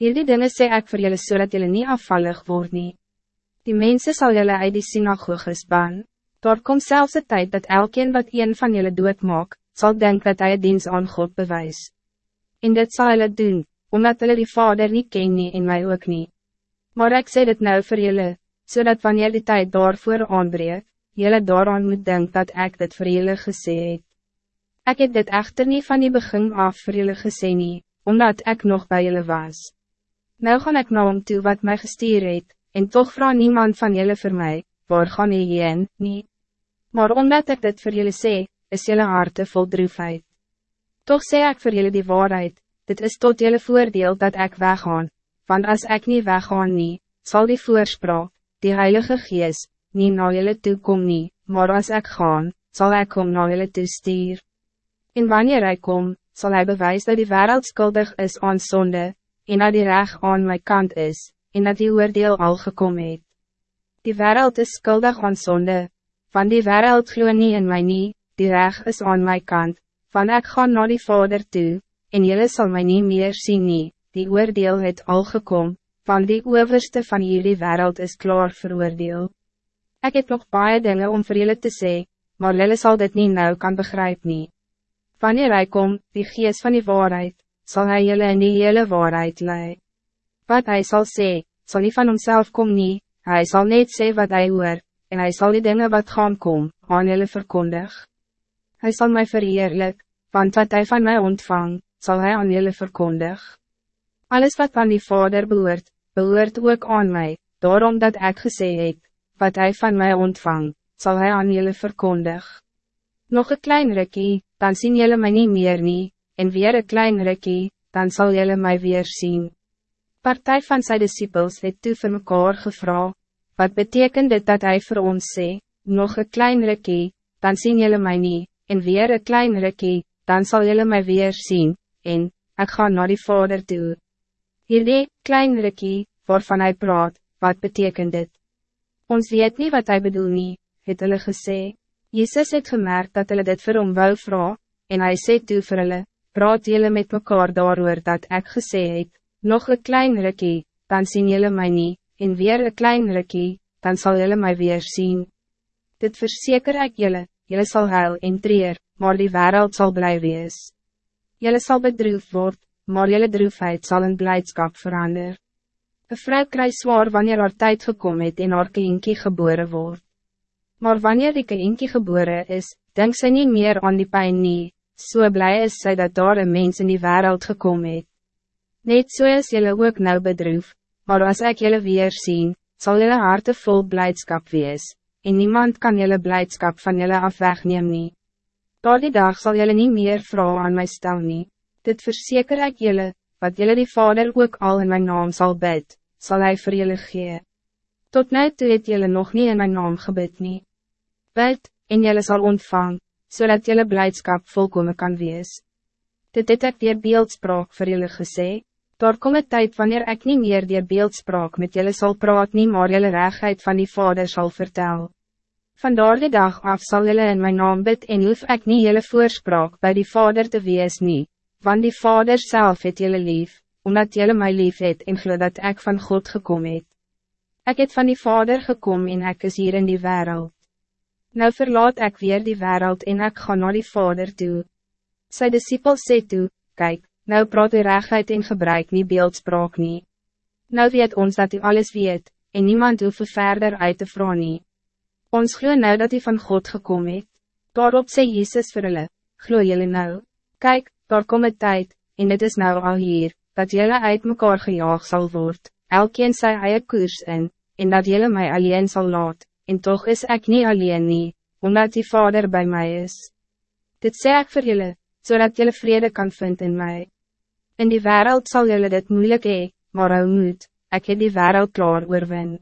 Hierdie dinge sê ek vir julle so dat julle nie afvallig word nie. Die mensen zal julle uit die synagoges ban. Daar kom zelfs de tijd dat elkeen wat een van julle doodmaak, zal denken dat hij het dienst aan God bewys. En dit zal hulle doen, omdat hulle die vader niet ken nie en mij ook niet. Maar ik zeg dit nou voor jullie, zodat wanneer die tijd daarvoor aanbreek, jullie daaraan moet denken dat ik dit voor jullie gesê het. Ik heb dit echter niet van die begin af voor jullie gesê nie, omdat ik nog bij jullie was. Nou gaan ik naar om toe wat mij gestuur het, en toch vraag niemand van jullie voor mij, waar gaan jy heen, nie. Maar omdat ik dit voor jullie sê, is jullie harte vol droefheid. Toch zeg ik voor jullie die waarheid, dit is tot jullie voordeel dat ik weggaan, want als ik niet weggaan nie, zal die voorspraak, die Heilige Geest, niet naar jullie toe kom nie, maar als ik gaan, zal ik kom naar jullie toe stuur. En wanneer hij kom, zal hij bewijzen dat die wereld schuldig is aan zonde, en dat die recht aan mijn kant is, en dat die oordeel al gekomen het. Die wereld is schuldig aan zonde, van die wereld glo nie in mij nie, die recht is aan mijn kant, van ik ga naar die vader toe, en jullie zal mij niet meer zien nie, die oordeel het al gekom, van die overste van jullie wereld is klaar veroordeel. Ik heb nog baie dingen om voor jullie te zeggen, maar jullie zal dit niet nou kan begrijpen nie. Wanneer hij komt, die geest van die waarheid, zal hij jullie in die hele waarheid leiden. Wat hij zal zeggen, zal niet van hemzelf komen nie, hij zal niet zeggen wat hij hoor, en hij zal die dingen wat gaan kom, aan jullie verkondig. Hij zal mij verheerlijk, want wat hij van mij ontvang, zal hij aan jullie verkondig. Alles wat van die vader behoort, behoort ook aan mij, daarom dat ik gezegd heb, wat hij van mij ontvang, zal hij aan jullie verkondig. Nog een klein rukkie, dan zien jullie mij niet meer nie, en weer een klein rukkie, dan zal jullie mij weer zien. Partij van zijn disciples het toe vir mekaar gevra, wat betekent dit dat hij voor ons sê, nog een klein rukkie, dan zien jullie mij niet, en weer een klein rukkie, dan zal jullie mij weer zien, en, ik ga naar die vader toe. Hierdie, klein rukkie, waarvan hij praat, wat betekent dit? Ons weet niet wat hij bedoelt nie, het hulle gesê. Jezus het gemerkt dat hulle dit vir hom wou vra, en hij sê toe vir hulle, praat jullie met mekaar daarover dat ik gesê het, nog een klein rukkie, dan zien jullie mij niet, en weer een klein rukkie, dan zal jullie mij weer zien. Dit verzeker ik jullie, jullie zal huil en treer, maar die wereld zal blij wees. Jullie zal bedroefd worden, maar jullie droefheid zal een blijdschap veranderen. Een vrou krijgt zwaar wanneer haar tijd gekomen het en haar kindje geboren wordt. Maar wanneer die kindje geboren is, denkt ze niet meer aan die pijn nie, zo so blij is zij dat daar een mens in die wereld gekomen het. Net so is jullie ook nou bedroef, maar als ik jullie weer zie, zal jullie harte vol blijdschap wees, en niemand kan jullie blijdschap van jullie afweg neem nie. Door die dag zal jullie niet meer vrouw aan mij stel nie. Dit verzeker ik jullie, wat jullie die vader ook al in mijn naam zal bid, zal hij voor jullie gee. Tot nu toe het jullie nog niet in mijn naam gebid nie. Bid, en jullie zal ontvang, zodat jullie blijdschap volkomen kan wees. Dit het ek dier beeldspraak vir jullie gesê, Daar kom een tijd wanneer ik niet meer die beeldspraak met jullie zal praat nie maar jullie rechtheid van die vader zal vertel. Vandaar die dag af zal jullie in mijn naam bid en hoef ik niet jullie voorspraak bij die vader te wees nie, want die vader zelf het jullie lief, omdat jullie mij lief het en glo dat ik van God gekomen het. Ik het van die vader gekomen en ik is hier in die wereld. Nou verlaat ik weer die wereld en ik ga naar die vader toe. Sy disciples sê toe, kijk, Nou praat u rechtheid en gebruik nie beeldspraak nie. Nou weet ons dat u alles weet, en niemand hoef verder uit te vragen nie. Ons glo nou dat u van God gekomen het. Daarop sê Jezus vir hulle, glo jylle nou. Kijk, daar kom het tijd, en het is nou al hier, dat jylle uit mekaar gejaag zal worden, elkeen sy eie koers in, en dat jylle mij alleen zal laat, en toch is ik niet alleen nie, omdat die Vader bij mij is. Dit zeg ik voor jullie, zodat jullie vrede kan vinden in mij. In die wereld zal jullie dit moeilijk hee, maar hou moed, ek het die wereld klaar oorwin.